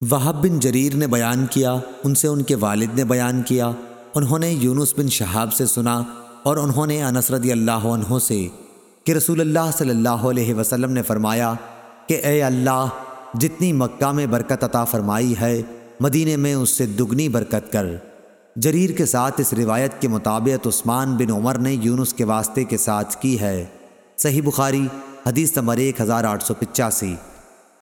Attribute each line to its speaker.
Speaker 1: وہب بن جریر نے بیان کیا، ان سے ان کے والد نے بیان کیا۔ انہوں نے یونس بن شہاب سے سنا اور انہوں نے انس رضی اللہ عنہ سے کہ رسول اللہ صلی اللہ علیہ وسلم نے فرمایا کہ اے اللہ، جتنی مکہ میں برکت عطا فرمائی ہے مدینے میں اس سے دگنی برکت کر۔ جریر کے ساتھ اس روایت کے مطابق عثمان بن عمر نے یونس کے واسطے کے ساتھ کی ہے۔ صحیح بخاری، حدیث نمبر ایک ہزار آٹھ سو پچاسی۔